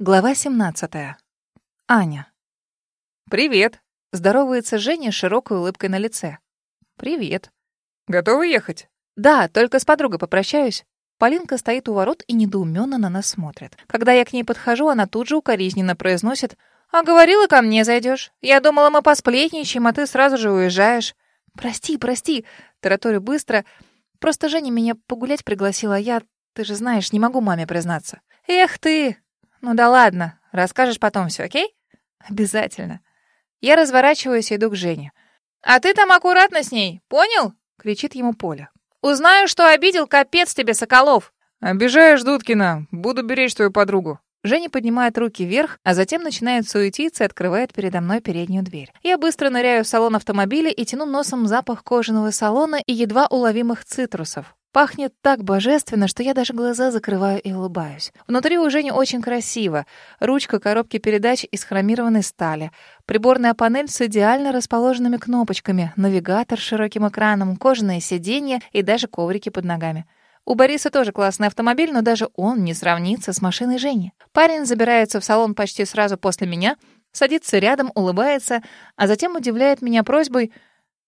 Глава 17. Аня. «Привет!» — здоровается Женя с широкой улыбкой на лице. «Привет. Готова ехать?» «Да, только с подругой попрощаюсь». Полинка стоит у ворот и недоуменно на нас смотрит. Когда я к ней подхожу, она тут же укоризненно произносит «А говорила, ко мне зайдешь. Я думала, мы посплетничаем, а ты сразу же уезжаешь». «Прости, прости», — тараторю быстро. «Просто Женя меня погулять пригласила, а я, ты же знаешь, не могу маме признаться». «Эх ты!» «Ну да ладно, расскажешь потом все, окей?» «Обязательно». Я разворачиваюсь и иду к Жене. «А ты там аккуратно с ней, понял?» — кричит ему Поля. «Узнаю, что обидел, капец тебе, Соколов!» «Обижаешь, Дудкина. Буду беречь твою подругу». Женя поднимает руки вверх, а затем начинает суетиться и открывает передо мной переднюю дверь. Я быстро ныряю в салон автомобиля и тяну носом запах кожаного салона и едва уловимых цитрусов. Пахнет так божественно, что я даже глаза закрываю и улыбаюсь. Внутри у Жени очень красиво. Ручка коробки передач из хромированной стали. Приборная панель с идеально расположенными кнопочками, навигатор с широким экраном, кожаное сиденье и даже коврики под ногами. У Бориса тоже классный автомобиль, но даже он не сравнится с машиной Жени. Парень забирается в салон почти сразу после меня, садится рядом, улыбается, а затем удивляет меня просьбой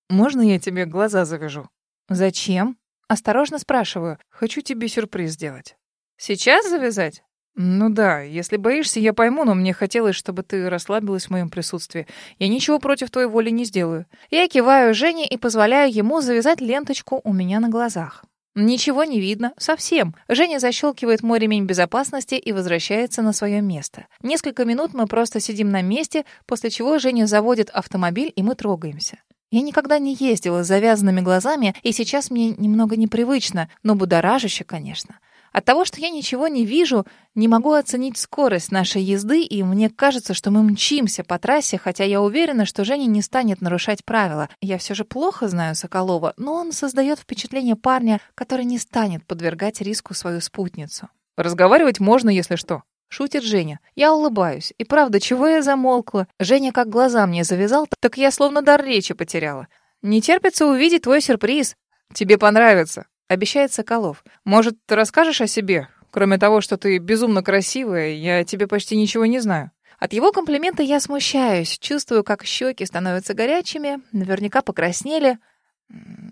«Можно я тебе глаза завяжу?» «Зачем?» Осторожно спрашиваю. Хочу тебе сюрприз сделать. Сейчас завязать? Ну да, если боишься, я пойму, но мне хотелось, чтобы ты расслабилась в моем присутствии. Я ничего против твоей воли не сделаю. Я киваю Жене и позволяю ему завязать ленточку у меня на глазах. Ничего не видно, совсем. Женя защелкивает мой ремень безопасности и возвращается на свое место. Несколько минут мы просто сидим на месте, после чего Женя заводит автомобиль, и мы трогаемся. Я никогда не ездила с завязанными глазами, и сейчас мне немного непривычно, но будоражаще, конечно. От того, что я ничего не вижу, не могу оценить скорость нашей езды, и мне кажется, что мы мчимся по трассе, хотя я уверена, что Женя не станет нарушать правила. Я все же плохо знаю Соколова, но он создает впечатление парня, который не станет подвергать риску свою спутницу. Разговаривать можно, если что. Шутит Женя. Я улыбаюсь. И правда, чего я замолкла? Женя как глаза мне завязал, так я словно дар речи потеряла. Не терпится увидеть твой сюрприз. Тебе понравится, обещает Соколов. Может, расскажешь о себе? Кроме того, что ты безумно красивая, я тебе почти ничего не знаю. От его комплимента я смущаюсь, чувствую, как щеки становятся горячими, наверняка покраснели.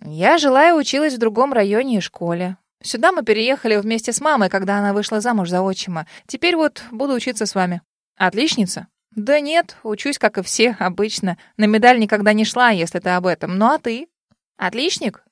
Я жила и училась в другом районе и школе. Сюда мы переехали вместе с мамой, когда она вышла замуж за отчима. Теперь вот буду учиться с вами. Отличница? Да нет, учусь, как и все, обычно. На медаль никогда не шла, если ты об этом. Ну а ты? Отличник?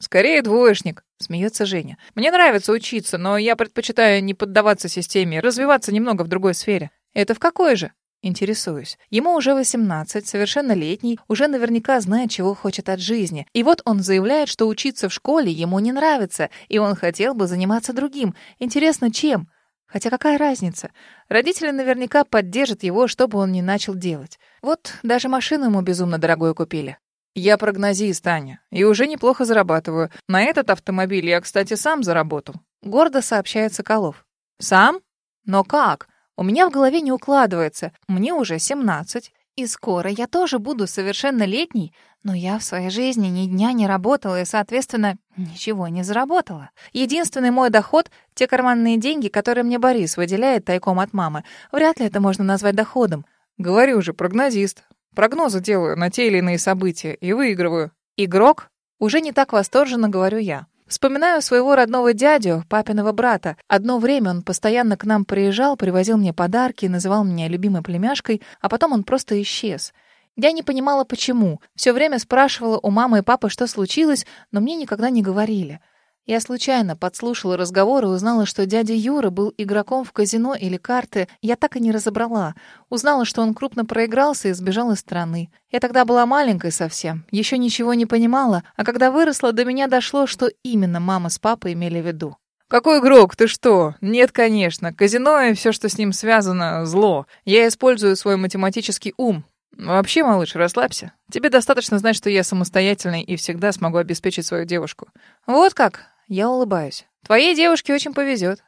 Скорее двоечник, смеется Женя. Мне нравится учиться, но я предпочитаю не поддаваться системе, развиваться немного в другой сфере. Это в какой же? Интересуюсь. Ему уже 18, совершеннолетний, уже наверняка знает, чего хочет от жизни. И вот он заявляет, что учиться в школе ему не нравится, и он хотел бы заниматься другим. Интересно, чем? Хотя какая разница? Родители наверняка поддержат его, чтобы он не начал делать. Вот даже машину ему безумно дорогую купили. Я прогнозист, Таня, и уже неплохо зарабатываю. На этот автомобиль я, кстати, сам заработал. Гордо сообщает Соколов. Сам? Но как? У меня в голове не укладывается. Мне уже 17, и скоро я тоже буду совершеннолетней, но я в своей жизни ни дня не работала и, соответственно, ничего не заработала. Единственный мой доход — те карманные деньги, которые мне Борис выделяет тайком от мамы. Вряд ли это можно назвать доходом. Говорю же, прогнозист. Прогнозы делаю на те или иные события и выигрываю. Игрок? Уже не так восторженно говорю я. Вспоминаю своего родного дядю, папиного брата. Одно время он постоянно к нам приезжал, привозил мне подарки, называл меня любимой племяшкой, а потом он просто исчез. Я не понимала, почему. Все время спрашивала у мамы и папы, что случилось, но мне никогда не говорили. Я случайно подслушала разговор и узнала, что дядя Юра был игроком в казино или карты. Я так и не разобрала. Узнала, что он крупно проигрался и сбежал из страны. Я тогда была маленькой совсем, еще ничего не понимала, а когда выросла, до меня дошло, что именно мама с папой имели в виду. «Какой игрок? Ты что? Нет, конечно. Казино и все, что с ним связано, зло. Я использую свой математический ум. Вообще, малыш, расслабься. Тебе достаточно знать, что я самостоятельный и всегда смогу обеспечить свою девушку. Вот как? Я улыбаюсь. Твоей девушке очень повезет.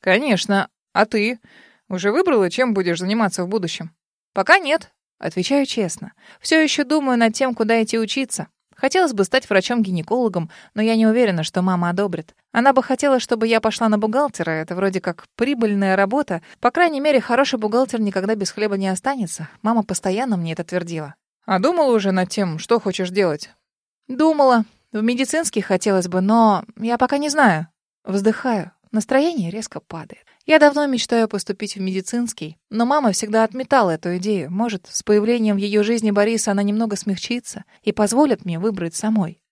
Конечно. А ты? Уже выбрала, чем будешь заниматься в будущем? Пока нет. Отвечаю честно. Все еще думаю над тем, куда идти учиться. Хотелось бы стать врачом-гинекологом, но я не уверена, что мама одобрит. Она бы хотела, чтобы я пошла на бухгалтера. Это вроде как прибыльная работа. По крайней мере, хороший бухгалтер никогда без хлеба не останется. Мама постоянно мне это твердила. А думала уже над тем, что хочешь делать? Думала. В медицинский хотелось бы, но я пока не знаю. Вздыхаю. Настроение резко падает. Я давно мечтаю поступить в медицинский, но мама всегда отметала эту идею. Может, с появлением в ее жизни Бориса она немного смягчится и позволит мне выбрать самой.